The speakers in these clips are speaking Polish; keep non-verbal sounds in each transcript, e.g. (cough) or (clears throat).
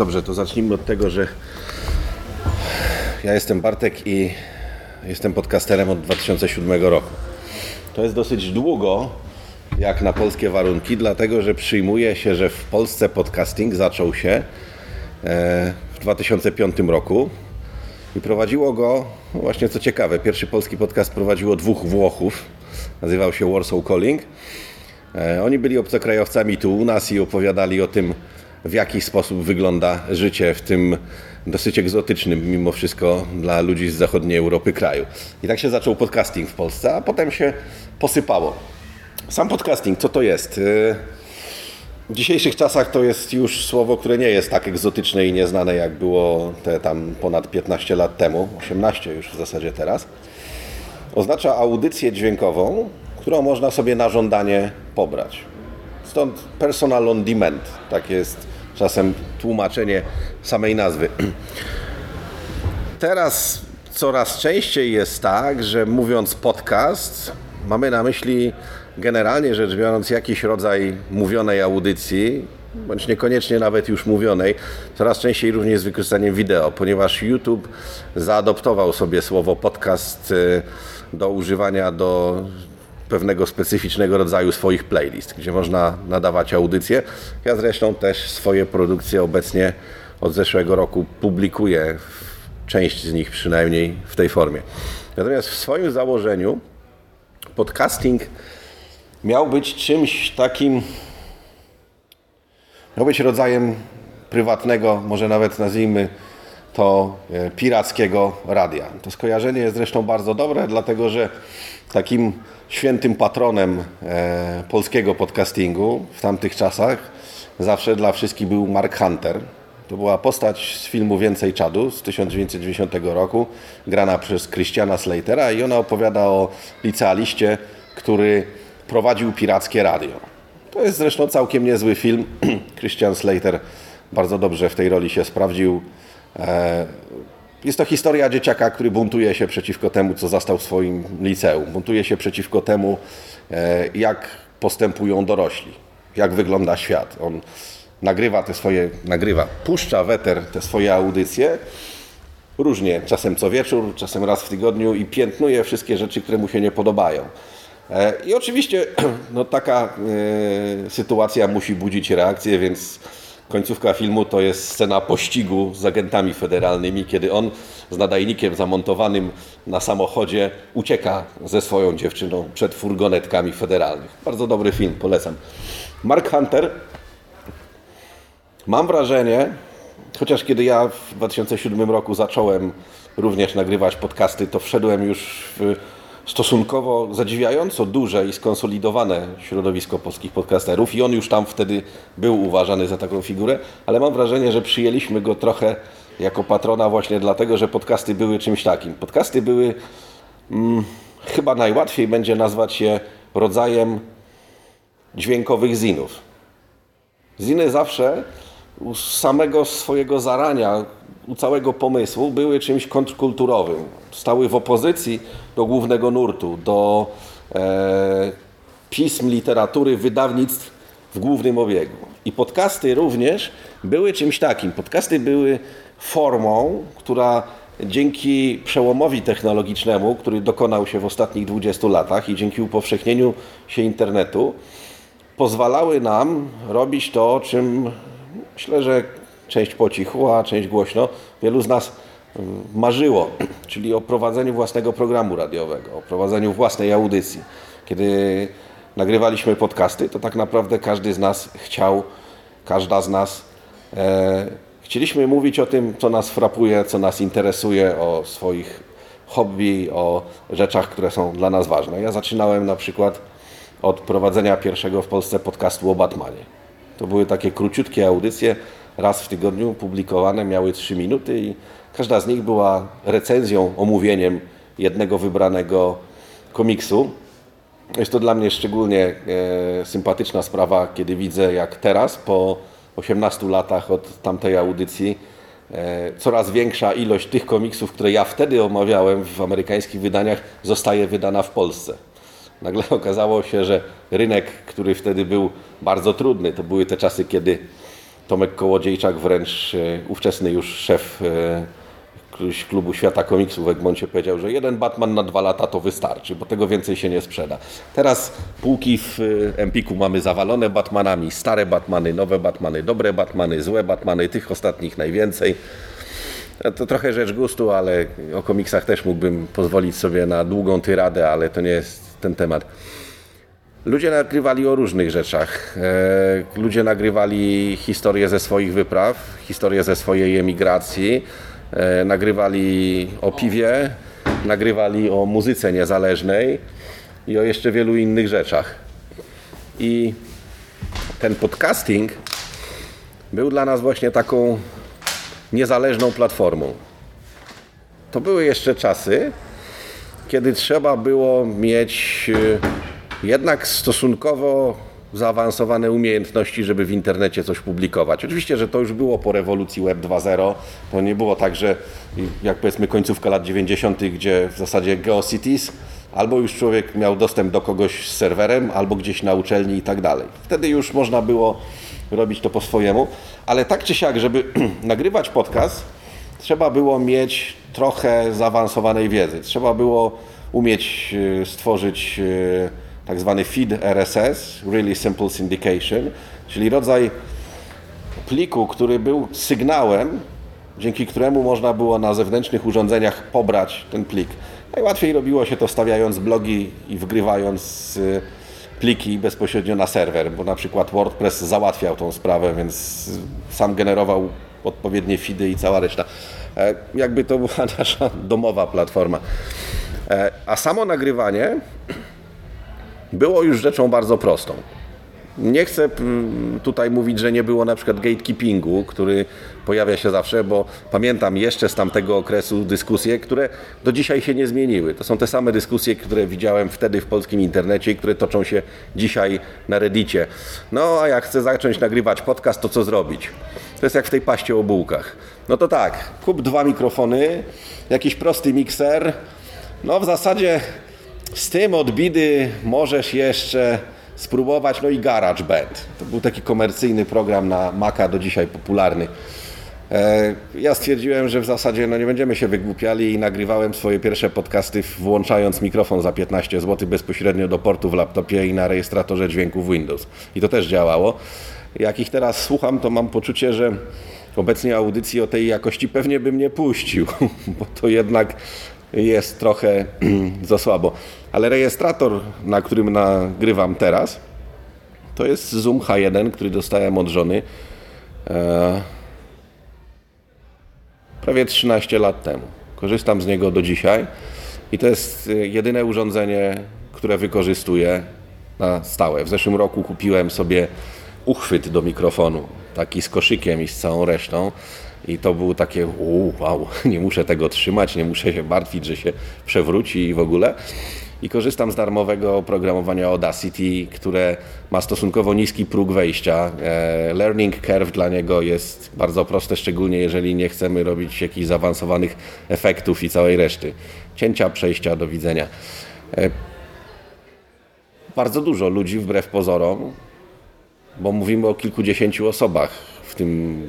Dobrze, to zacznijmy od tego, że ja jestem Bartek i jestem podcasterem od 2007 roku. To jest dosyć długo, jak na polskie warunki, dlatego że przyjmuje się, że w Polsce podcasting zaczął się e, w 2005 roku i prowadziło go, no właśnie co ciekawe, pierwszy polski podcast prowadziło dwóch Włochów, nazywał się Warsaw Calling. E, Oni byli obcokrajowcami tu u nas i opowiadali o tym, w jaki sposób wygląda życie w tym dosyć egzotycznym, mimo wszystko dla ludzi z zachodniej Europy kraju. I tak się zaczął podcasting w Polsce, a potem się posypało. Sam podcasting, co to jest? W dzisiejszych czasach to jest już słowo, które nie jest tak egzotyczne i nieznane, jak było te tam ponad 15 lat temu, 18 już w zasadzie teraz. Oznacza audycję dźwiękową, którą można sobie na żądanie pobrać. Stąd personal on demand, tak jest czasem tłumaczenie samej nazwy. Teraz coraz częściej jest tak, że mówiąc podcast, mamy na myśli generalnie rzecz biorąc jakiś rodzaj mówionej audycji, bądź niekoniecznie nawet już mówionej, coraz częściej również z wykorzystaniem wideo, ponieważ YouTube zaadoptował sobie słowo podcast y, do używania do pewnego specyficznego rodzaju swoich playlist, gdzie można nadawać audycje. Ja zresztą też swoje produkcje obecnie od zeszłego roku publikuję, część z nich przynajmniej w tej formie. Natomiast w swoim założeniu podcasting miał być czymś takim, miał być rodzajem prywatnego, może nawet nazwijmy to e, pirackiego radia. To skojarzenie jest zresztą bardzo dobre, dlatego że takim świętym patronem e, polskiego podcastingu w tamtych czasach zawsze dla wszystkich był Mark Hunter. To była postać z filmu Więcej Czadu z 1990 roku, grana przez Christiana Slatera i ona opowiada o licealiście, który prowadził pirackie radio. To jest zresztą całkiem niezły film. (clears throat) Christian Slater bardzo dobrze w tej roli się sprawdził. Jest to historia dzieciaka, który buntuje się przeciwko temu, co zastał w swoim liceum. Buntuje się przeciwko temu, e, jak postępują dorośli, jak wygląda świat. On nagrywa te swoje, nagrywa, puszcza w eter te swoje audycje, różnie, czasem co wieczór, czasem raz w tygodniu i piętnuje wszystkie rzeczy, które mu się nie podobają. E, I oczywiście (clears throat) no, taka e, sytuacja musi budzić reakcję, więc końcówka filmu to jest scena pościgu z agentami federalnymi, kiedy on z nadajnikiem zamontowanym na samochodzie ucieka ze swoją dziewczyną przed furgonetkami federalnych. Bardzo dobry film, polecam. Mark Hunter Mam wrażenie, chociaż kiedy ja w 2007 roku zacząłem również nagrywać podcasty, to wszedłem już w stosunkowo zadziwiająco duże i skonsolidowane środowisko polskich podcasterów i on już tam wtedy był uważany za taką figurę, ale mam wrażenie, że przyjęliśmy go trochę jako patrona właśnie dlatego, że podcasty były czymś takim. Podcasty były, mm, chyba najłatwiej będzie nazwać je rodzajem dźwiękowych zinów. Ziny zawsze u samego swojego zarania, u całego pomysłu były czymś kontrkulturowym. Stały w opozycji do głównego nurtu, do e, pism, literatury, wydawnictw w głównym obiegu. I podcasty również były czymś takim. Podcasty były formą, która dzięki przełomowi technologicznemu, który dokonał się w ostatnich 20 latach i dzięki upowszechnieniu się internetu, pozwalały nam robić to, czym myślę, że część po cichu, a część głośno, wielu z nas mm, marzyło, (clears throat) czyli o prowadzeniu własnego programu radiowego, o prowadzeniu własnej audycji. Kiedy nagrywaliśmy podcasty, to tak naprawdę każdy z nas chciał, każda z nas e, chcieliśmy mówić o tym, co nas frapuje, co nas interesuje, o swoich hobby, o rzeczach, które są dla nas ważne. Ja zaczynałem na przykład od prowadzenia pierwszego w Polsce podcastu o Batmanie. To były takie króciutkie audycje raz w tygodniu publikowane, miały 3 minuty i każda z nich była recenzją, omówieniem jednego wybranego komiksu. Jest to dla mnie szczególnie e, sympatyczna sprawa, kiedy widzę, jak teraz, po 18 latach od tamtej audycji, e, coraz większa ilość tych komiksów, które ja wtedy omawiałem w amerykańskich wydaniach, zostaje wydana w Polsce. Nagle (laughs) okazało się, że rynek, który wtedy był bardzo trudny, to były te czasy, kiedy Tomek Kołodziejczak, wręcz e, ówczesny już szef e, klubu świata komiksów w Egmoncie powiedział, że jeden Batman na dwa lata to wystarczy, bo tego więcej się nie sprzeda. Teraz półki w e, Empiku mamy zawalone Batmanami, stare Batmany, nowe Batmany, dobre Batmany, złe Batmany, tych ostatnich najwięcej. To trochę rzecz gustu, ale o komiksach też mógłbym pozwolić sobie na długą tyradę, ale to nie jest ten temat. Ludzie nagrywali o różnych rzeczach. E, Ludzie nagrywali historie ze swoich wypraw, historie ze swojej emigracji, e, nagrywali o piwie, nagrywali o muzyce niezależnej i o jeszcze wielu innych rzeczach. I ten podcasting był dla nas właśnie taką niezależną platformą. To były jeszcze czasy, kiedy trzeba było mieć e, jednak stosunkowo zaawansowane umiejętności, żeby w internecie coś publikować. Oczywiście, że to już było po rewolucji Web 2.0. To nie było tak, że jak powiedzmy końcówka lat 90., gdzie w zasadzie GeoCities, albo już człowiek miał dostęp do kogoś z serwerem, albo gdzieś na uczelni i tak dalej. Wtedy już można było robić to po swojemu, ale tak czy siak, żeby (clears throat) nagrywać podcast, trzeba było mieć trochę zaawansowanej wiedzy. Trzeba było umieć e, stworzyć e, tak zwany feed RSS, Really Simple Syndication, czyli rodzaj pliku, który był sygnałem, dzięki któremu można było na zewnętrznych urządzeniach pobrać ten plik. Najłatwiej robiło się to stawiając blogi i wgrywając y, pliki bezpośrednio na serwer, bo na przykład WordPress załatwiał tą sprawę, więc sam generował odpowiednie feedy i cała reszta. E, Jakby to była (laughs) nasza domowa platforma. E, A samo nagrywanie było już rzeczą bardzo prostą. Nie chcę mm, tutaj mówić, że nie było na przykład gatekeepingu, który pojawia się zawsze, bo pamiętam jeszcze z tamtego okresu dyskusje, które do dzisiaj się nie zmieniły. To są te same dyskusje, które widziałem wtedy w polskim internecie i które toczą się dzisiaj na Reddicie. No a jak chcę zacząć nagrywać podcast, to co zrobić? To jest jak w tej paście o bułkach. No to tak, kup dwa mikrofony, jakiś prosty mikser, no w zasadzie z tym od bidy możesz jeszcze spróbować, no i GarageBand. To był taki komercyjny program na Maca, do dzisiaj popularny. E, Ja stwierdziłem, że w zasadzie no nie będziemy się wygłupiali i nagrywałem swoje pierwsze podcasty włączając mikrofon za 15 zł bezpośrednio do portu w laptopie i na rejestratorze dźwięków Windows. I to też działało. Jak ich teraz słucham, to mam poczucie, że obecnie audycji o tej jakości pewnie bym nie puścił, (laughs) bo to jednak jest trochę (clears throat) za słabo. Ale rejestrator, na którym nagrywam teraz, to jest Zoom H1, który dostałem od żony e, prawie 13 lat temu. Korzystam z niego do dzisiaj i to jest e, jedyne urządzenie, które wykorzystuję na stałe. W zeszłym roku kupiłem sobie uchwyt do mikrofonu, taki z koszykiem i z całą resztą. I to było takie, wow, (laughs) nie muszę tego trzymać, nie muszę się martwić, że się przewróci i w ogóle. I korzystam z darmowego oprogramowania Audacity, które ma stosunkowo niski próg wejścia. E, Learning curve dla niego jest bardzo proste, szczególnie jeżeli nie chcemy robić jakichś zaawansowanych efektów i całej reszty. Cięcia, przejścia, do widzenia. E, Bardzo dużo ludzi, wbrew pozorom, bo mówimy o kilkudziesięciu osobach w tym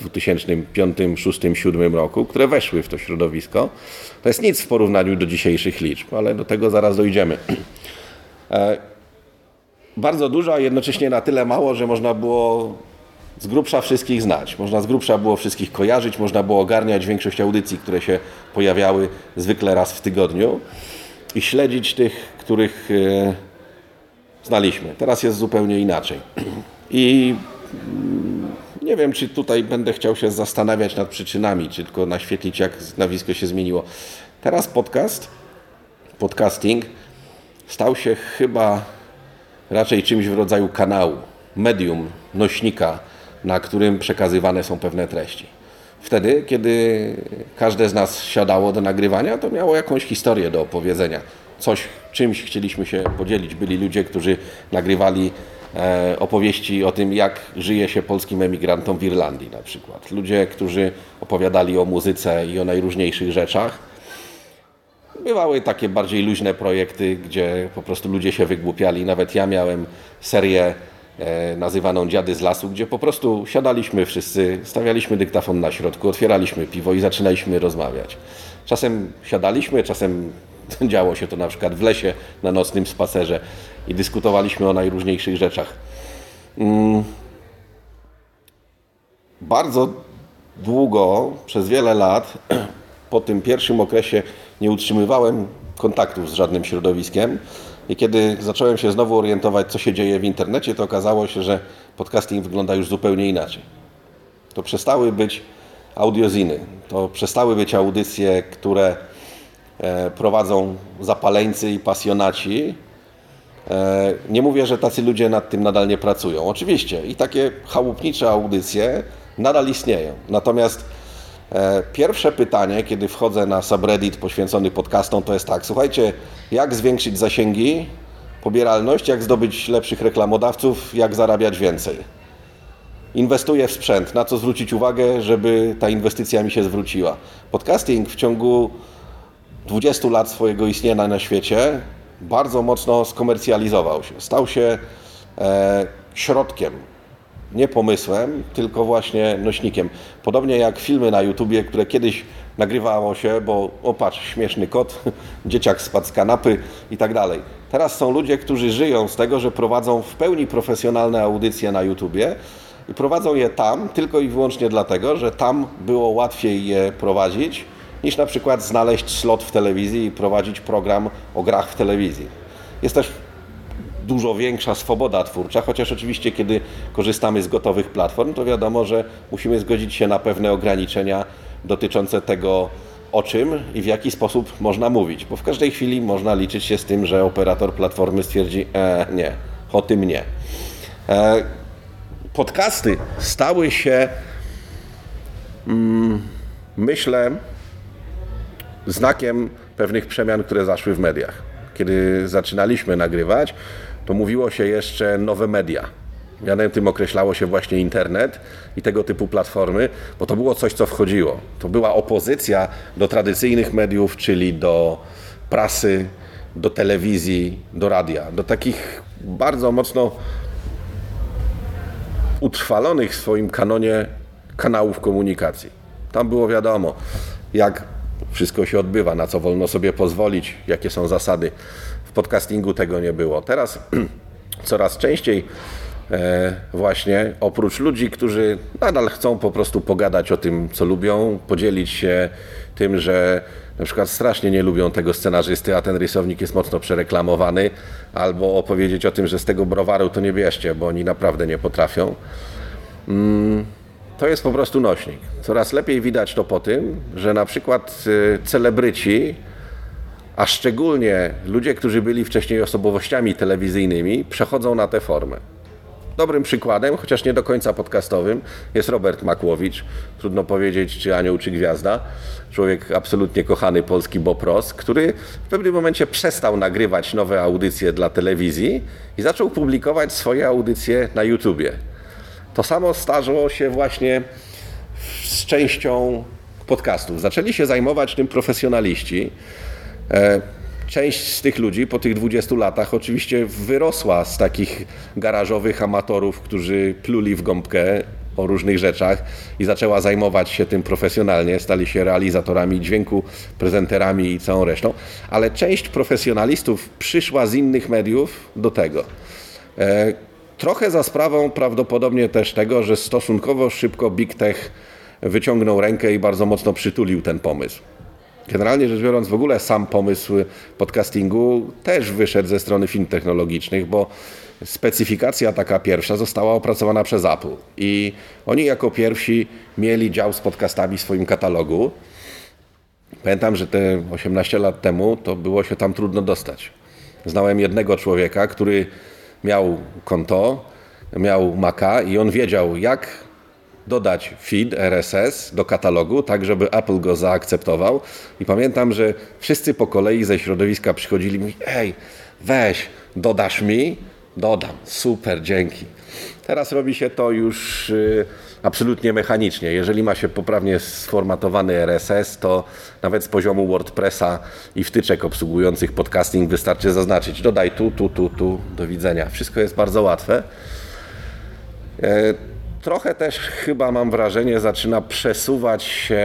2005, 2006, 2007 roku, które weszły w to środowisko. To jest nic w porównaniu do dzisiejszych liczb, ale do tego zaraz dojdziemy. E, Bardzo dużo, a jednocześnie na tyle mało, że można było z grubsza wszystkich znać. Można z grubsza było wszystkich kojarzyć, można było ogarniać większość audycji, które się pojawiały zwykle raz w tygodniu i śledzić tych, których e, znaliśmy. Teraz jest zupełnie inaczej. I nie wiem, czy tutaj będę chciał się zastanawiać nad przyczynami, czy tylko naświetlić, jak nazwisko się zmieniło. Teraz podcast, podcasting stał się chyba raczej czymś w rodzaju kanału, medium, nośnika na którym przekazywane są pewne treści. Wtedy, kiedy każde z nas siadało do nagrywania, to miało jakąś historię do opowiedzenia. Coś, czymś chcieliśmy się podzielić. Byli ludzie, którzy nagrywali e, opowieści o tym, jak żyje się polskim emigrantom w Irlandii na przykład. Ludzie, którzy opowiadali o muzyce i o najróżniejszych rzeczach. Bywały takie bardziej luźne projekty, gdzie po prostu ludzie się wygłupiali. Nawet ja miałem serię e, nazywaną Dziady z lasu, gdzie po prostu siadaliśmy wszyscy, stawialiśmy dyktafon na środku, otwieraliśmy piwo i zaczynaliśmy rozmawiać. Czasem siadaliśmy, czasem (laughs) działo się to na przykład w lesie na nocnym spacerze i dyskutowaliśmy o najróżniejszych rzeczach. Mm. Bardzo długo, przez wiele lat, (clears throat) po tym pierwszym okresie nie utrzymywałem kontaktów z żadnym środowiskiem. I kiedy zacząłem się znowu orientować, co się dzieje w internecie, to okazało się, że podcasting wygląda już zupełnie inaczej. To przestały być audioziny, to przestały być audycje, które prowadzą zapaleńcy i pasjonaci. E, nie mówię, że tacy ludzie nad tym nadal nie pracują. Oczywiście i takie chałupnicze audycje nadal istnieją. Natomiast E, pierwsze pytanie, kiedy wchodzę na subreddit poświęcony podcastom, to jest tak, słuchajcie, jak zwiększyć zasięgi, pobieralność, jak zdobyć lepszych reklamodawców, jak zarabiać więcej. Inwestuję w sprzęt, na co zwrócić uwagę, żeby ta inwestycja mi się zwróciła. Podcasting w ciągu 20 lat swojego istnienia na świecie bardzo mocno skomercjalizował się. Stał się e, środkiem nie pomysłem, tylko właśnie nośnikiem. Podobnie jak filmy na YouTubie, które kiedyś nagrywało się, bo opatrz, śmieszny kot, (laughs) dzieciak spadł z kanapy i tak dalej. Teraz są ludzie, którzy żyją z tego, że prowadzą w pełni profesjonalne audycje na YouTubie i prowadzą je tam tylko i wyłącznie dlatego, że tam było łatwiej je prowadzić niż na przykład znaleźć slot w telewizji i prowadzić program o grach w telewizji. Jest też dużo większa swoboda twórcza, chociaż oczywiście kiedy korzystamy z gotowych platform, to wiadomo, że musimy zgodzić się na pewne ograniczenia dotyczące tego, o czym i w jaki sposób można mówić, bo w każdej chwili można liczyć się z tym, że operator platformy stwierdzi, e, nie, o tym nie. E, podcasty stały się, mm, myślę, znakiem pewnych przemian, które zaszły w mediach. Kiedy zaczynaliśmy nagrywać, to mówiło się jeszcze nowe media. Mianem tym określało się właśnie internet i tego typu platformy, bo to było coś, co wchodziło. To była opozycja do tradycyjnych mediów, czyli do prasy, do telewizji, do radia, do takich bardzo mocno utrwalonych w swoim kanonie kanałów komunikacji. Tam było wiadomo, jak wszystko się odbywa, na co wolno sobie pozwolić, jakie są zasady podcastingu tego nie było. Teraz (clears throat) coraz częściej e, właśnie oprócz ludzi, którzy nadal chcą po prostu pogadać o tym, co lubią, podzielić się tym, że na przykład strasznie nie lubią tego scenarzysty, a ten rysownik jest mocno przereklamowany, albo opowiedzieć o tym, że z tego browaru to nie bierzcie, bo oni naprawdę nie potrafią. Mm, to jest po prostu nośnik. Coraz lepiej widać to po tym, że na przykład e, celebryci a szczególnie ludzie, którzy byli wcześniej osobowościami telewizyjnymi, przechodzą na tę formę. Dobrym przykładem, chociaż nie do końca podcastowym, jest Robert Makłowicz. Trudno powiedzieć, czy anioł, czy gwiazda. Człowiek absolutnie kochany polski Bob który w pewnym momencie przestał nagrywać nowe audycje dla telewizji i zaczął publikować swoje audycje na YouTubie. To samo starzyło się właśnie z częścią podcastów. Zaczęli się zajmować tym profesjonaliści. E, część z tych ludzi po tych 20 latach oczywiście wyrosła z takich garażowych amatorów, którzy pluli w gąbkę o różnych rzeczach i zaczęła zajmować się tym profesjonalnie, stali się realizatorami dźwięku, prezenterami i całą resztą, ale część profesjonalistów przyszła z innych mediów do tego. Trochę za sprawą prawdopodobnie też tego, że stosunkowo szybko Big Tech wyciągnął rękę i bardzo mocno przytulił ten pomysł. Generalnie rzecz biorąc, w ogóle sam pomysł podcastingu też wyszedł ze strony firm technologicznych, bo specyfikacja taka pierwsza została opracowana przez Apple i oni jako pierwsi mieli dział z podcastami w swoim katalogu. Pamiętam, że te 18 lat temu to było się tam trudno dostać. Znałem jednego człowieka, który miał konto, miał Maca i on wiedział, jak dodać feed RSS do katalogu, tak żeby Apple go zaakceptował. I pamiętam, że wszyscy po kolei ze środowiska przychodzili mi, ej, weź, dodasz mi? Dodam, super, dzięki. Teraz robi się to już y, absolutnie mechanicznie. Jeżeli ma się poprawnie sformatowany RSS, to nawet z poziomu WordPressa i wtyczek obsługujących podcasting wystarczy zaznaczyć dodaj tu, tu, tu, tu, do widzenia. Wszystko jest bardzo łatwe. E, Trochę też chyba mam wrażenie, zaczyna przesuwać się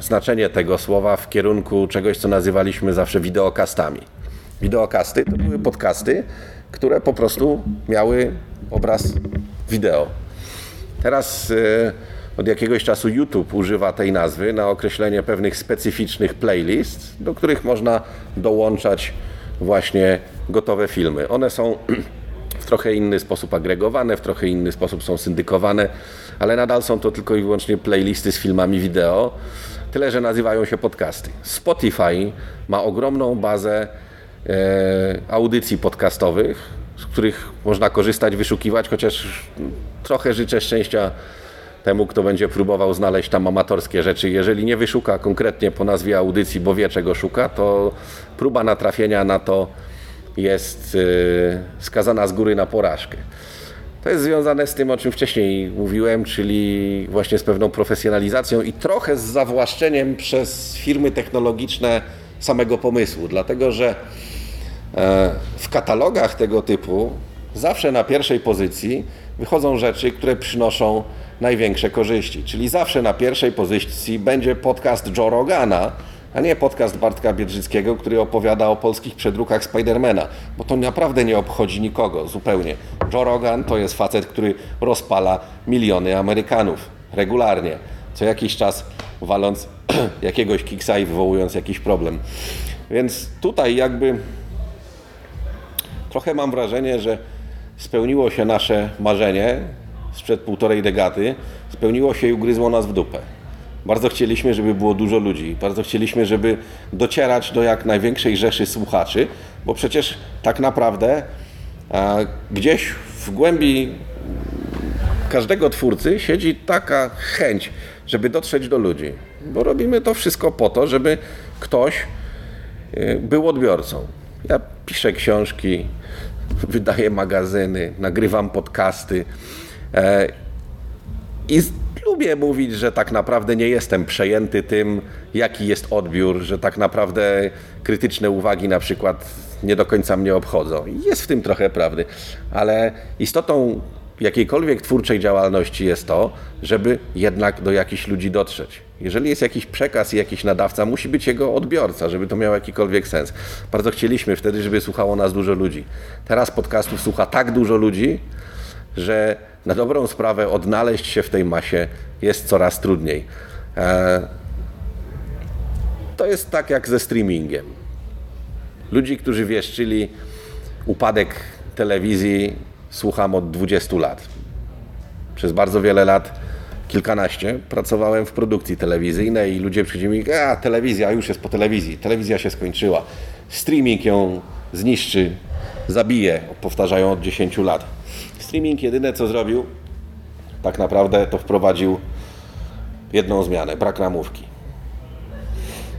znaczenie tego słowa w kierunku czegoś, co nazywaliśmy zawsze wideokastami. Wideokasty to były podcasty, które po prostu miały obraz wideo. Teraz e, od jakiegoś czasu YouTube używa tej nazwy na określenie pewnych specyficznych playlist, do których można dołączać właśnie gotowe filmy. One są (clears throat) w trochę inny sposób agregowane, w trochę inny sposób są syndykowane, ale nadal są to tylko i wyłącznie playlisty z filmami wideo, tyle że nazywają się podcasty. Spotify ma ogromną bazę e, audycji podcastowych, z których można korzystać, wyszukiwać, chociaż trochę życzę szczęścia temu, kto będzie próbował znaleźć tam amatorskie rzeczy. Jeżeli nie wyszuka konkretnie po nazwie audycji, bo wie czego szuka, to próba natrafienia na to jest y, skazana z góry na porażkę. To jest związane z tym, o czym wcześniej mówiłem, czyli właśnie z pewną profesjonalizacją i trochę z zawłaszczeniem przez firmy technologiczne samego pomysłu, dlatego że w katalogach tego typu zawsze na pierwszej pozycji wychodzą rzeczy, które przynoszą największe korzyści. Czyli zawsze na pierwszej pozycji będzie podcast Joe Rogana, a nie podcast Bartka Biedrzyckiego, który opowiada o polskich przedrukach Spidermana, bo to naprawdę nie obchodzi nikogo zupełnie. Joe Rogan to jest facet, który rozpala miliony Amerykanów regularnie, co jakiś czas waląc (clears throat) jakiegoś kiksa i wywołując jakiś problem. Więc tutaj jakby trochę mam wrażenie, że spełniło się nasze marzenie sprzed półtorej dekady, spełniło się i ugryzło nas w dupę. Bardzo chcieliśmy, żeby było dużo ludzi, bardzo chcieliśmy, żeby docierać do jak największej rzeszy słuchaczy, bo przecież tak naprawdę a, gdzieś w głębi każdego twórcy siedzi taka chęć, żeby dotrzeć do ludzi. Bo robimy to wszystko po to, żeby ktoś y, był odbiorcą. Ja piszę książki, wydaję magazyny, nagrywam podcasty e, i lubię mówić, że tak naprawdę nie jestem przejęty tym, jaki jest odbiór, że tak naprawdę krytyczne uwagi na przykład nie do końca mnie obchodzą. Jest w tym trochę prawdy, ale istotą jakiejkolwiek twórczej działalności jest to, żeby jednak do jakichś ludzi dotrzeć. Jeżeli jest jakiś przekaz i jakiś nadawca, musi być jego odbiorca, żeby to miało jakikolwiek sens. Bardzo chcieliśmy wtedy, żeby słuchało nas dużo ludzi. Teraz podcastów słucha tak dużo ludzi, że na dobrą sprawę odnaleźć się w tej masie jest coraz trudniej. E, To jest tak jak ze streamingiem. Ludzi, którzy wieszczyli upadek telewizji, słucham od 20 lat. Przez bardzo wiele lat, kilkanaście, pracowałem w produkcji telewizyjnej i ludzie przychodzili mi, a telewizja już jest po telewizji, telewizja się skończyła, streaming ją zniszczy, zabije, powtarzają od 10 lat. Streaming jedyne co zrobił, tak naprawdę to wprowadził jedną zmianę, brak ramówki.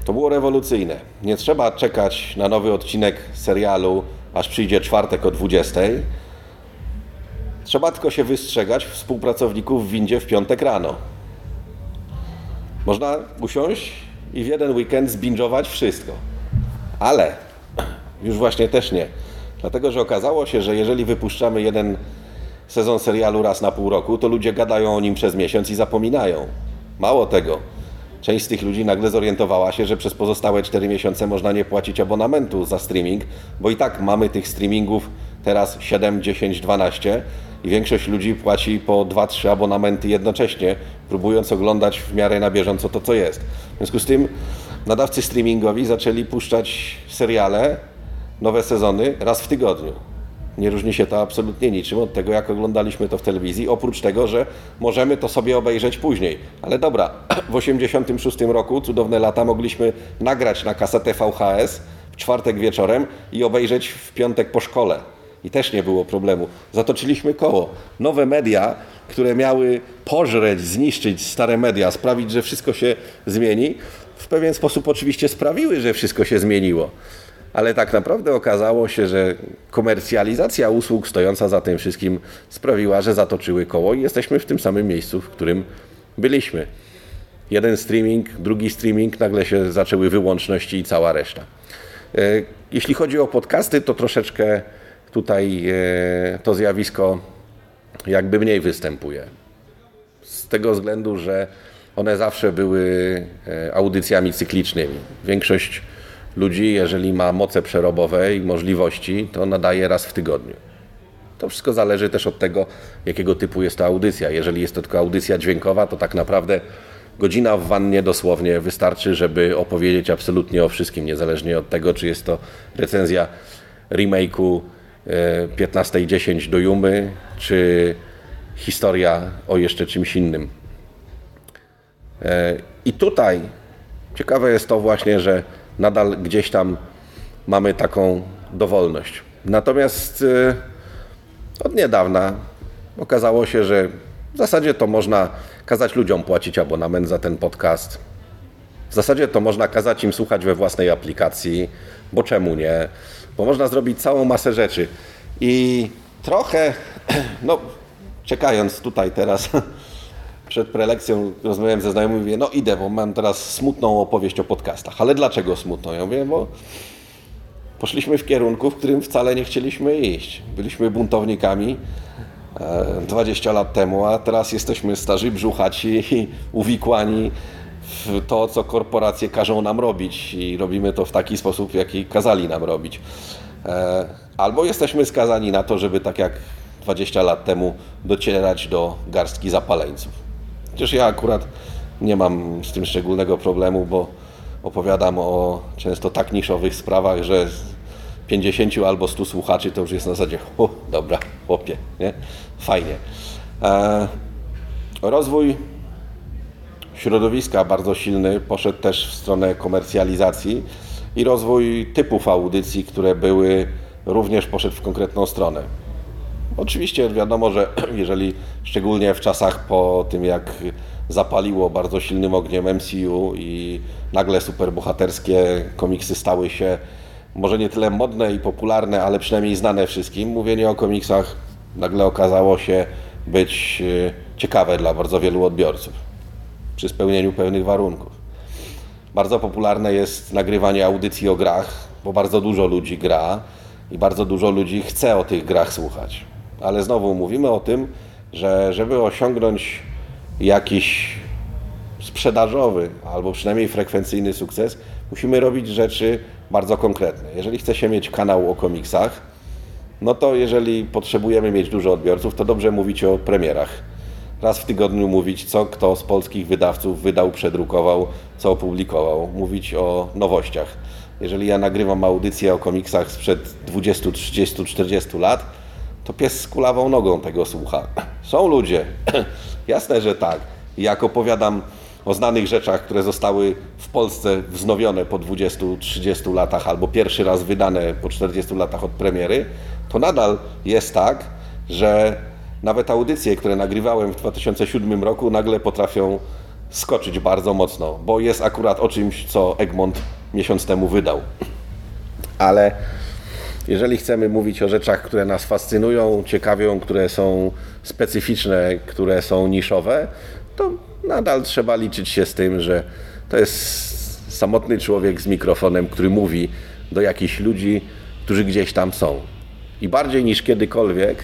To było rewolucyjne. Nie trzeba czekać na nowy odcinek serialu, aż przyjdzie czwartek o 20. Trzeba tylko się wystrzegać współpracowników w windzie w piątek rano. Można usiąść i w jeden weekend zbingować wszystko. Ale (clears throat) już właśnie też nie. Dlatego, że okazało się, że jeżeli wypuszczamy jeden sezon serialu raz na pół roku, to ludzie gadają o nim przez miesiąc i zapominają. Mało tego, część z tych ludzi nagle zorientowała się, że przez pozostałe 4 miesiące można nie płacić abonamentu za streaming, bo i tak mamy tych streamingów teraz 7, 10, 12 i większość ludzi płaci po 2-3 abonamenty jednocześnie, próbując oglądać w miarę na bieżąco to, co jest. W związku z tym nadawcy streamingowi zaczęli puszczać seriale, nowe sezony raz w tygodniu. Nie różni się to absolutnie niczym od tego, jak oglądaliśmy to w telewizji, oprócz tego, że możemy to sobie obejrzeć później. Ale dobra, (clears throat) w 86 roku, cudowne lata, mogliśmy nagrać na kasetę VHS w czwartek wieczorem i obejrzeć w piątek po szkole. I też nie było problemu. Zatoczyliśmy koło. Nowe media które miały pożreć, zniszczyć stare media, sprawić, że wszystko się zmieni, w pewien sposób oczywiście sprawiły, że wszystko się zmieniło. Ale tak naprawdę okazało się, że komercjalizacja usług stojąca za tym wszystkim sprawiła, że zatoczyły koło i jesteśmy w tym samym miejscu, w którym byliśmy. Jeden streaming, drugi streaming, nagle się zaczęły wyłączności i cała reszta. E, Jeśli chodzi o podcasty, to troszeczkę tutaj e, to zjawisko jakby mniej występuje. Z tego względu, że one zawsze były e, audycjami cyklicznymi. Większość ludzi, jeżeli ma moce przerobowe i możliwości, to nadaje raz w tygodniu. To wszystko zależy też od tego, jakiego typu jest to audycja. Jeżeli jest to tylko audycja dźwiękowa, to tak naprawdę godzina w wannie dosłownie wystarczy, żeby opowiedzieć absolutnie o wszystkim, niezależnie od tego, czy jest to recenzja remake'u 15.10 do Jumy, czy historia o jeszcze czymś innym. E, I tutaj ciekawe jest to właśnie, że nadal gdzieś tam mamy taką dowolność. Natomiast e, od niedawna okazało się, że w zasadzie to można kazać ludziom płacić abonament za ten podcast. W zasadzie to można kazać im słuchać we własnej aplikacji, bo czemu nie? Bo można zrobić całą masę rzeczy. I trochę, (clears throat) no czekając tutaj teraz (laughs) przed prelekcją rozmawiałem ze znajomym i mówię, no idę, bo mam teraz smutną opowieść o podcastach. Ale dlaczego smutną? Ja mówię, bo poszliśmy w kierunku, w którym wcale nie chcieliśmy iść. Byliśmy buntownikami e, 20 lat temu, a teraz jesteśmy starzy brzuchaci uwikłani w to, co korporacje każą nam robić i robimy to w taki sposób, jaki kazali nam robić. E, Albo jesteśmy skazani na to, żeby tak jak 20 lat temu docierać do garstki zapaleńców. Chociaż ja akurat nie mam z tym szczególnego problemu, bo opowiadam o często tak niszowych sprawach, że z 50 albo 100 słuchaczy to już jest na zasadzie, o, dobra, chłopie, nie? Fajnie. E, rozwój środowiska bardzo silny poszedł też w stronę komercjalizacji i rozwój typów audycji, które były, również poszedł w konkretną stronę. Oczywiście wiadomo, że (clears throat) jeżeli szczególnie w czasach po tym, jak zapaliło bardzo silnym ogniem MCU i nagle superbohaterskie komiksy stały się może nie tyle modne i popularne, ale przynajmniej znane wszystkim, mówienie o komiksach nagle okazało się być e, ciekawe dla bardzo wielu odbiorców przy spełnieniu pewnych warunków. Bardzo popularne jest nagrywanie audycji o grach, bo bardzo dużo ludzi gra i bardzo dużo ludzi chce o tych grach słuchać. Ale znowu mówimy o tym, że żeby osiągnąć jakiś sprzedażowy albo przynajmniej frekwencyjny sukces, musimy robić rzeczy bardzo konkretne. Jeżeli chce się mieć kanał o komiksach, no to jeżeli potrzebujemy mieć dużo odbiorców, to dobrze mówić o premierach. Raz w tygodniu mówić, co kto z polskich wydawców wydał, przedrukował, co opublikował. Mówić o nowościach. Jeżeli ja nagrywam audycję o komiksach sprzed 20, 30, 40 lat, to pies z kulawą nogą tego słucha. (clears throat) Są ludzie. (clears throat) Jasne, że tak. Jak opowiadam o znanych rzeczach, które zostały w Polsce wznowione po 20-30 latach albo pierwszy raz wydane po 40 latach od premiery, to nadal jest tak, że nawet audycje, które nagrywałem w 2007 roku, nagle potrafią skoczyć bardzo mocno, bo jest akurat o czymś, co Egmont miesiąc temu wydał. Ale jeżeli chcemy mówić o rzeczach, które nas fascynują, ciekawią, które są specyficzne, które są niszowe, to nadal trzeba liczyć się z tym, że to jest samotny człowiek z mikrofonem, który mówi do jakichś ludzi, którzy gdzieś tam są. I bardziej niż kiedykolwiek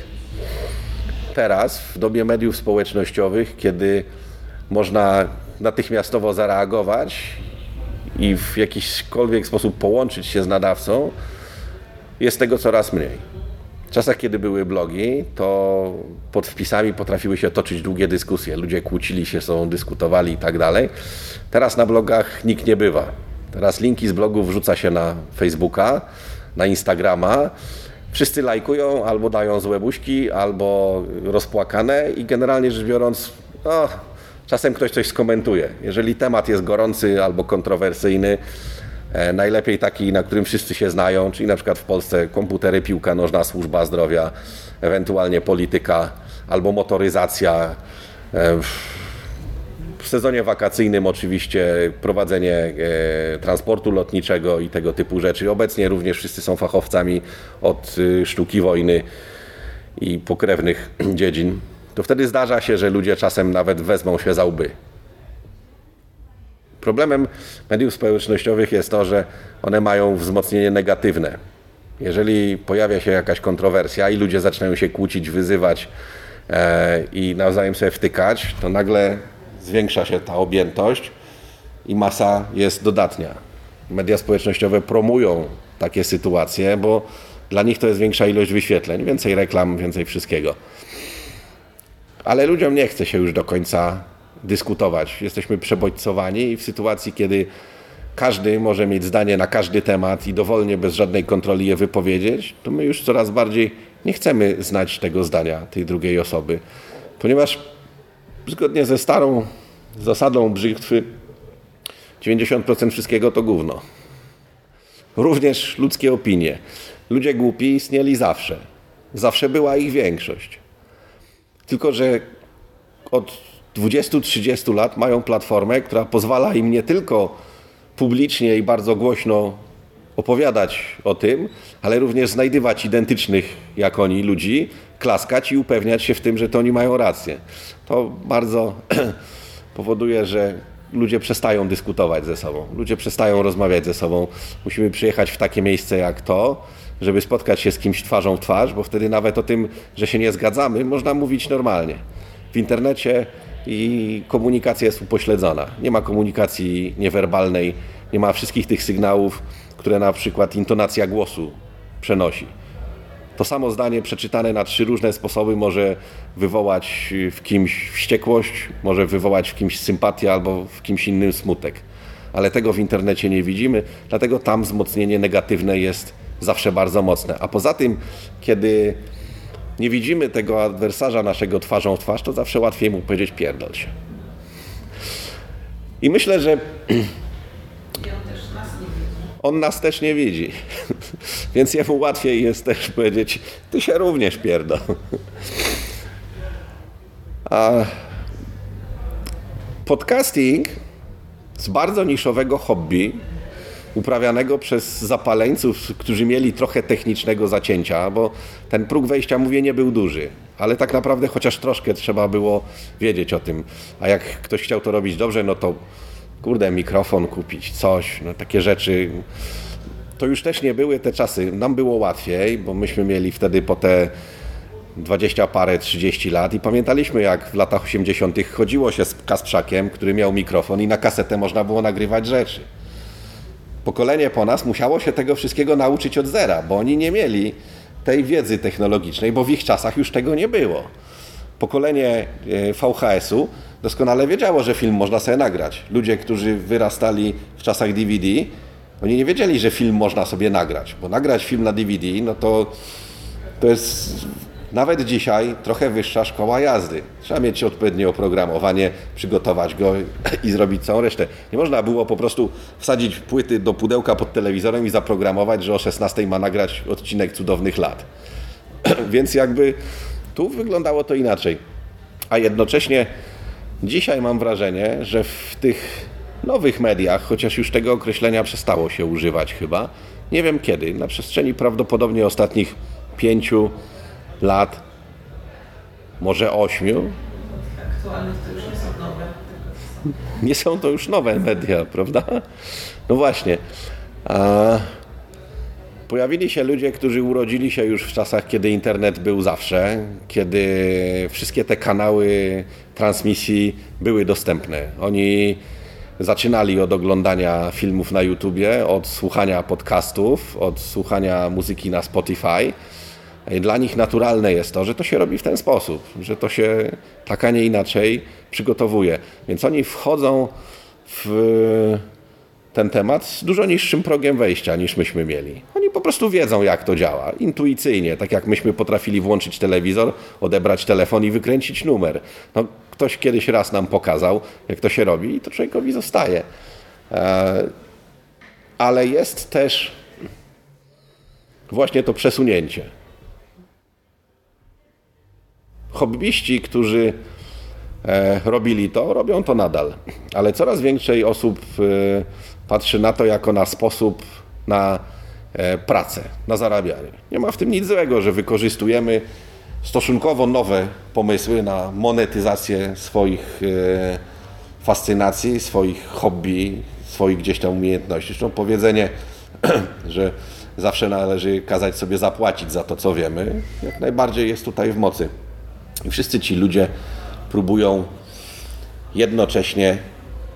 teraz, w dobie mediów społecznościowych, kiedy można natychmiastowo zareagować i w jakiśkolwiek sposób połączyć się z nadawcą, jest tego coraz mniej. W czasach, kiedy były blogi, to pod wpisami potrafiły się toczyć długie dyskusje. Ludzie kłócili się, są, dyskutowali i tak dalej. Teraz na blogach nikt nie bywa. Teraz linki z blogów wrzuca się na Facebooka, na Instagrama. Wszyscy lajkują, albo dają złe buźki, albo rozpłakane i generalnie rzecz biorąc, no, czasem ktoś coś skomentuje. Jeżeli temat jest gorący albo kontrowersyjny, E, Najlepiej taki, na którym wszyscy się znają, czyli na przykład w Polsce komputery, piłka nożna, służba zdrowia, ewentualnie polityka albo motoryzacja. Sezonie wakacyjnym oczywiście prowadzenie e, transportu lotniczego i tego typu rzeczy. Obecnie również wszyscy są fachowcami od y, sztuki wojny i pokrewnych (clears throat) dziedzin. To wtedy zdarza się, że ludzie czasem nawet wezmą się za łby. Problemem mediów społecznościowych jest to, że one mają wzmocnienie negatywne. Jeżeli pojawia się jakaś kontrowersja i ludzie zaczynają się kłócić, wyzywać e, i nawzajem sobie wtykać, to nagle zwiększa się ta objętość i masa jest dodatnia. Media społecznościowe promują takie sytuacje, bo dla nich to jest większa ilość wyświetleń, więcej reklam, więcej wszystkiego. Ale ludziom nie chce się już do końca dyskutować. Jesteśmy przebodźcowani i w sytuacji, kiedy każdy może mieć zdanie na każdy temat i dowolnie, bez żadnej kontroli je wypowiedzieć, to my już coraz bardziej nie chcemy znać tego zdania tej drugiej osoby, ponieważ zgodnie ze starą zasadą brzytwy 90% wszystkiego to gówno. Również ludzkie opinie. Ludzie głupi istnieli zawsze. Zawsze była ich większość. Tylko, że od 20-30 lat mają platformę, która pozwala im nie tylko publicznie i bardzo głośno opowiadać o tym, ale również znajdywać identycznych jak oni ludzi, klaskać i upewniać się w tym, że to oni mają rację. To bardzo (clears throat) powoduje, że ludzie przestają dyskutować ze sobą, ludzie przestają rozmawiać ze sobą. Musimy przyjechać w takie miejsce jak to, żeby spotkać się z kimś twarzą w twarz, bo wtedy nawet o tym, że się nie zgadzamy, można mówić normalnie. W internecie i komunikacja jest upośledzona. Nie ma komunikacji niewerbalnej, nie ma wszystkich tych sygnałów, które na przykład intonacja głosu przenosi. To samo zdanie przeczytane na trzy różne sposoby może wywołać w kimś wściekłość, może wywołać w kimś sympatię albo w kimś innym smutek. Ale tego w internecie nie widzimy, dlatego tam wzmocnienie negatywne jest zawsze bardzo mocne. A poza tym, kiedy nie widzimy tego adwersarza naszego twarzą w twarz, to zawsze łatwiej mu powiedzieć pierdol się. I myślę, że (clears throat) on nas też nie widzi. (laughs) Więc jemu łatwiej jest też powiedzieć, ty się również pierdol. A podcasting z bardzo niszowego hobby, uprawianego przez zapaleńców, którzy mieli trochę technicznego zacięcia, bo ten próg wejścia, mówię, nie był duży, ale tak naprawdę chociaż troszkę trzeba było wiedzieć o tym. A jak ktoś chciał to robić dobrze, no to kurde, mikrofon kupić, coś, no takie rzeczy. To już też nie były te czasy. Nam było łatwiej, bo myśmy mieli wtedy po te 20 parę, 30 lat i pamiętaliśmy jak w latach 80. chodziło się z Kasprzakiem, który miał mikrofon i na kasetę można było nagrywać rzeczy. Pokolenie po nas musiało się tego wszystkiego nauczyć od zera, bo oni nie mieli tej wiedzy technologicznej, bo w ich czasach już tego nie było. Pokolenie e, VHS-u doskonale wiedziało, że film można sobie nagrać. Ludzie, którzy wyrastali w czasach DVD, oni nie wiedzieli, że film można sobie nagrać, bo nagrać film na DVD, no to, to jest nawet dzisiaj trochę wyższa szkoła jazdy. Trzeba mieć odpowiednie oprogramowanie, przygotować go i zrobić całą resztę. Nie można było po prostu wsadzić płyty do pudełka pod telewizorem i zaprogramować, że o 16 ma nagrać odcinek cudownych lat. (clears throat) Więc jakby tu wyglądało to inaczej. A jednocześnie dzisiaj mam wrażenie, że w tych nowych mediach, chociaż już tego określenia przestało się używać chyba, nie wiem kiedy, na przestrzeni prawdopodobnie ostatnich pięciu lat, może ośmiu. Nie są to już nowe media, prawda? No właśnie. A pojawili się ludzie, którzy urodzili się już w czasach, kiedy internet był zawsze, kiedy wszystkie te kanały transmisji były dostępne. Oni zaczynali od oglądania filmów na YouTubie, od słuchania podcastów, od słuchania muzyki na Spotify. Dla nich naturalne jest to, że to się robi w ten sposób, że to się tak, a nie inaczej przygotowuje. Więc oni wchodzą w ten temat z dużo niższym progiem wejścia niż myśmy mieli. Oni po prostu wiedzą, jak to działa, intuicyjnie, tak jak myśmy potrafili włączyć telewizor, odebrać telefon i wykręcić numer. No, ktoś kiedyś raz nam pokazał, jak to się robi i to człowiekowi zostaje. E, ale jest też właśnie to przesunięcie. hobbyści, którzy e, robili to, robią to nadal. Ale coraz więcej osób e, patrzy na to jako na sposób na e, pracę, na zarabianie. Nie ma w tym nic złego, że wykorzystujemy stosunkowo nowe pomysły na monetyzację swoich e, fascynacji, swoich hobby, swoich gdzieś tam umiejętności. Zresztą powiedzenie, (clears throat) że zawsze należy kazać sobie zapłacić za to, co wiemy, jak najbardziej jest tutaj w mocy. I wszyscy ci ludzie próbują jednocześnie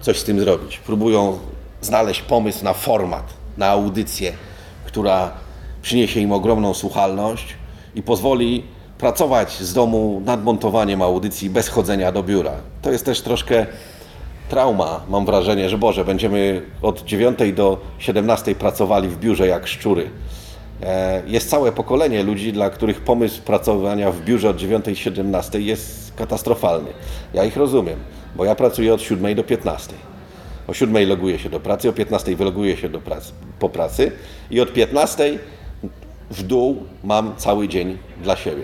coś z tym zrobić. Próbują znaleźć pomysł na format, na audycję, która przyniesie im ogromną słuchalność i pozwoli pracować z domu nad montowaniem audycji bez chodzenia do biura. To jest też troszkę trauma, mam wrażenie, że Boże, będziemy od 9 do 17 pracowali w biurze jak szczury. E, Jest całe pokolenie ludzi, dla których pomysł pracowania w biurze od 9 do 17 jest katastrofalny. Ja ich rozumiem, bo ja pracuję od 7 do 15. O 7 loguję się do pracy, o 15 wyloguję się do pracy, po pracy i od 15 w dół mam cały dzień dla siebie.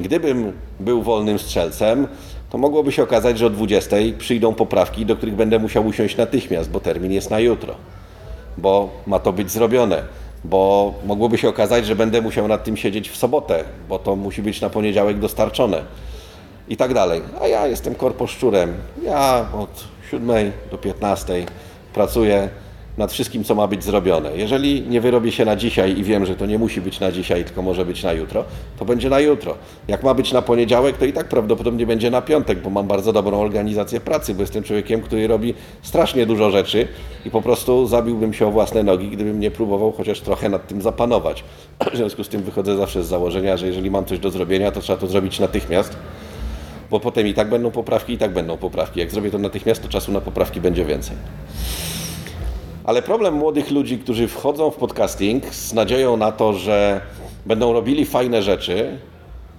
Gdybym był wolnym strzelcem, to mogłoby się okazać, że o 20 przyjdą poprawki, do których będę musiał usiąść natychmiast, bo termin jest na jutro, bo ma to być zrobione, bo mogłoby się okazać, że będę musiał nad tym siedzieć w sobotę, bo to musi być na poniedziałek dostarczone i tak dalej. A ja jestem korposzczurem. Ja od 7 do 15 pracuję nad wszystkim, co ma być zrobione. Jeżeli nie wyrobię się na dzisiaj i wiem, że to nie musi być na dzisiaj, tylko może być na jutro, to będzie na jutro. Jak ma być na poniedziałek, to i tak prawdopodobnie będzie na piątek, bo mam bardzo dobrą organizację pracy, bo jestem człowiekiem, który robi strasznie dużo rzeczy i po prostu zabiłbym się o własne nogi, gdybym nie próbował chociaż trochę nad tym zapanować. (clears throat) W związku z tym wychodzę zawsze z założenia, że jeżeli mam coś do zrobienia, to trzeba to zrobić natychmiast bo potem i tak będą poprawki, i tak będą poprawki. Jak zrobię to natychmiast, to czasu na poprawki będzie więcej. Ale problem młodych ludzi, którzy wchodzą w podcasting z nadzieją na to, że będą robili fajne rzeczy,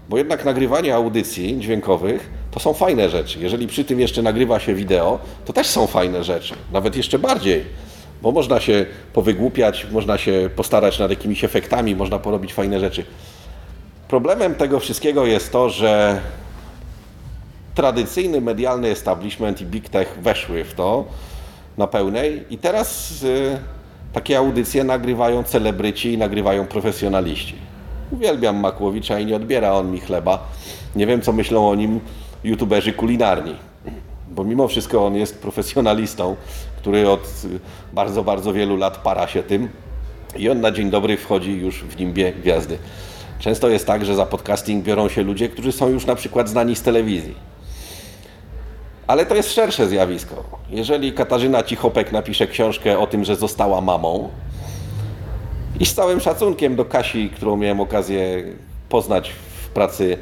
bo jednak nagrywanie audycji dźwiękowych to są fajne rzeczy. Jeżeli przy tym jeszcze nagrywa się wideo, to też są fajne rzeczy. Nawet jeszcze bardziej. Bo można się powygłupiać, można się postarać nad jakimiś efektami, można porobić fajne rzeczy. Problemem tego wszystkiego jest to, że tradycyjny medialny establishment i big tech weszły w to na pełnej i teraz y, takie audycje nagrywają celebryci i nagrywają profesjonaliści. Uwielbiam Makłowicza i nie odbiera on mi chleba. Nie wiem, co myślą o nim youtuberzy kulinarni, bo mimo wszystko on jest profesjonalistą, który od y, bardzo, bardzo wielu lat para się tym i on na dzień dobry wchodzi już w nimbie gwiazdy. Często jest tak, że za podcasting biorą się ludzie, którzy są już na przykład znani z telewizji. Ale to jest szersze zjawisko. Jeżeli Katarzyna Cichopek napisze książkę o tym, że została mamą, i z całym szacunkiem do Kasi, którą miałem okazję poznać w pracy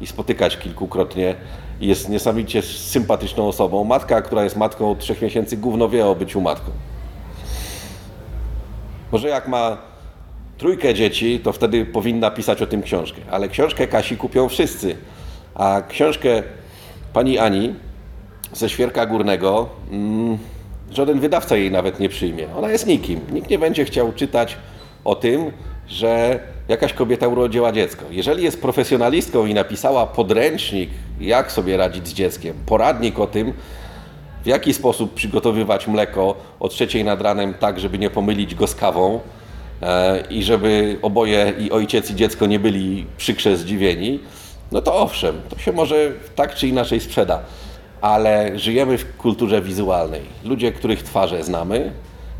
i spotykać kilkukrotnie, jest niesamowicie sympatyczną osobą. Matka, która jest matką od trzech miesięcy, gówno wie o byciu matką. Może jak ma trójkę dzieci, to wtedy powinna pisać o tym książkę. Ale książkę Kasi kupią wszyscy. A książkę pani Ani ze Świerka Górnego mm, żaden wydawca jej nawet nie przyjmie. Ona jest nikim. Nikt nie będzie chciał czytać o tym, że jakaś kobieta urodziła dziecko. Jeżeli jest profesjonalistką i napisała podręcznik, jak sobie radzić z dzieckiem, poradnik o tym, w jaki sposób przygotowywać mleko o trzeciej nad ranem tak, żeby nie pomylić go z kawą e, i żeby oboje, i ojciec i dziecko nie byli przykrze zdziwieni, no to owszem, to się może tak czy inaczej sprzeda. Ale żyjemy w kulturze wizualnej. Ludzie, których twarze znamy,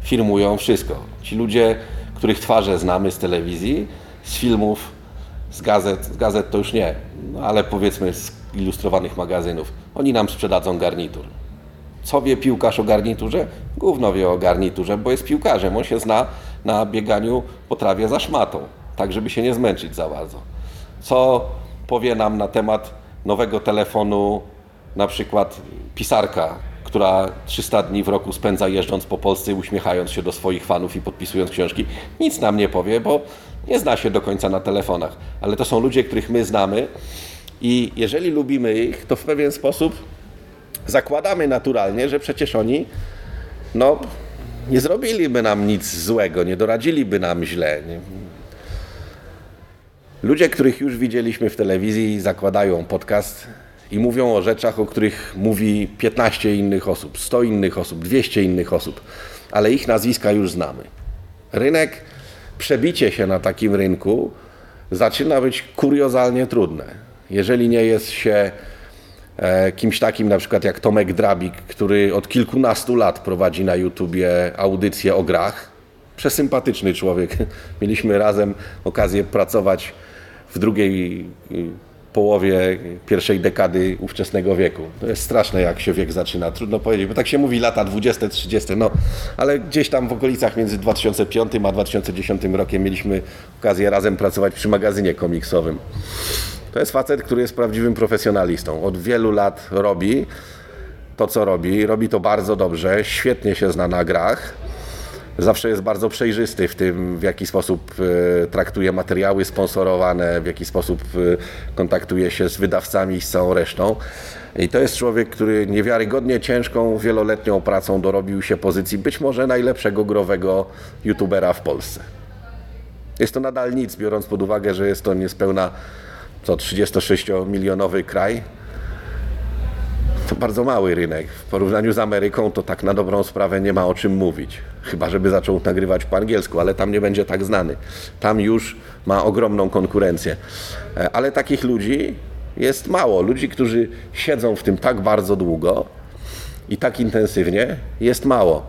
filmują wszystko. Ci ludzie, których twarze znamy z telewizji, z filmów, z gazet, z gazet to już nie, no ale powiedzmy z ilustrowanych magazynów, oni nam sprzedadzą garnitur. Co wie piłkarz o garniturze? Gówno wie o garniturze, bo jest piłkarzem. On się zna na bieganiu po trawie za szmatą, tak żeby się nie zmęczyć za bardzo. Co powie nam na temat nowego telefonu na przykład pisarka, która 300 dni w roku spędza jeżdżąc po Polsce, uśmiechając się do swoich fanów i podpisując książki, nic nam nie powie, bo nie zna się do końca na telefonach. Ale to są ludzie, których my znamy i jeżeli lubimy ich, to w pewien sposób zakładamy naturalnie, że przecież oni no, nie zrobiliby nam nic złego, nie doradziliby nam źle. Ludzie, których już widzieliśmy w telewizji, zakładają podcast i mówią o rzeczach, o których mówi 15 innych osób, 100 innych osób, 200 innych osób, ale ich nazwiska już znamy. Rynek, przebicie się na takim rynku zaczyna być kuriozalnie trudne. Jeżeli nie jest się e, kimś takim na przykład jak Tomek Drabik, który od kilkunastu lat prowadzi na YouTubie audycje o grach. Przesympatyczny człowiek. (laughs) Mieliśmy razem okazję pracować w drugiej y, połowie pierwszej dekady ówczesnego wieku. To jest straszne, jak się wiek zaczyna. Trudno powiedzieć, bo tak się mówi lata 20, 30, no, ale gdzieś tam w okolicach między 2005 a 2010 rokiem mieliśmy okazję razem pracować przy magazynie komiksowym. To jest facet, który jest prawdziwym profesjonalistą. Od wielu lat robi to, co robi. Robi to bardzo dobrze, świetnie się zna na grach. Zawsze jest bardzo przejrzysty w tym, w jaki sposób e, traktuje materiały sponsorowane, w jaki sposób e, kontaktuje się z wydawcami i z całą resztą. I to jest człowiek, który niewiarygodnie ciężką, wieloletnią pracą dorobił się pozycji być może najlepszego growego youtubera w Polsce. Jest to nadal nic, biorąc pod uwagę, że jest to niespełna co 36-milionowy kraj. To bardzo mały rynek. W porównaniu z Ameryką to tak na dobrą sprawę nie ma o czym mówić. Chyba, żeby zaczął nagrywać po angielsku, ale tam nie będzie tak znany. Tam już ma ogromną konkurencję. E, Ale takich ludzi jest mało. Ludzi, którzy siedzą w tym tak bardzo długo i tak intensywnie, jest mało.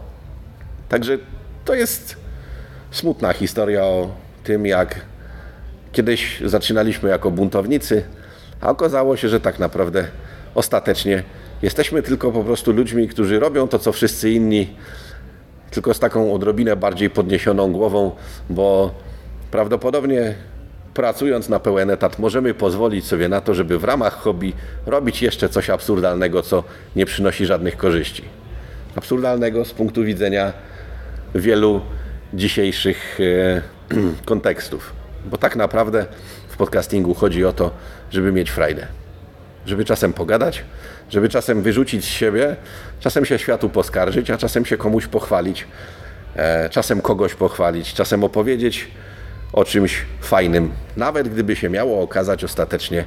Także to jest smutna historia o tym, jak Kiedyś zaczynaliśmy jako buntownicy, a okazało się, że tak naprawdę ostatecznie jesteśmy tylko po prostu ludźmi, którzy robią to, co wszyscy inni, tylko z taką odrobinę bardziej podniesioną głową, bo prawdopodobnie pracując na pełen etat możemy pozwolić sobie na to, żeby w ramach hobby robić jeszcze coś absurdalnego, co nie przynosi żadnych korzyści. Absurdalnego z punktu widzenia wielu dzisiejszych e, (clears throat) kontekstów. Bo tak naprawdę w podcastingu chodzi o to, żeby mieć frajdę. Żeby czasem pogadać, żeby czasem wyrzucić z siebie, czasem się światu poskarżyć, a czasem się komuś pochwalić, e, czasem kogoś pochwalić, czasem opowiedzieć o czymś fajnym. Nawet gdyby się miało okazać ostatecznie,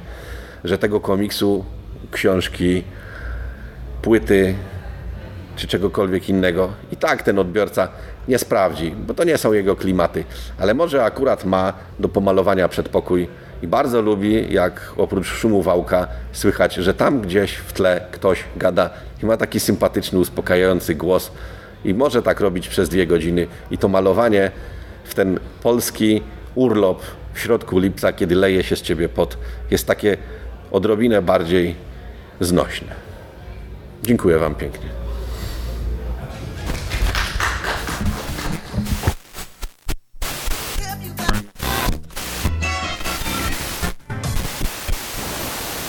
że tego komiksu, książki, płyty czy czegokolwiek innego. I tak ten odbiorca nie sprawdzi, bo to nie są jego klimaty. Ale może akurat ma do pomalowania przedpokój i bardzo lubi, jak oprócz szumu wałka słychać, że tam gdzieś w tle ktoś gada i ma taki sympatyczny, uspokajający głos i może tak robić przez dwie godziny. I to malowanie w ten polski urlop w środku lipca, kiedy leje się z ciebie pot, jest takie odrobinę bardziej znośne. Dziękuję Wam pięknie.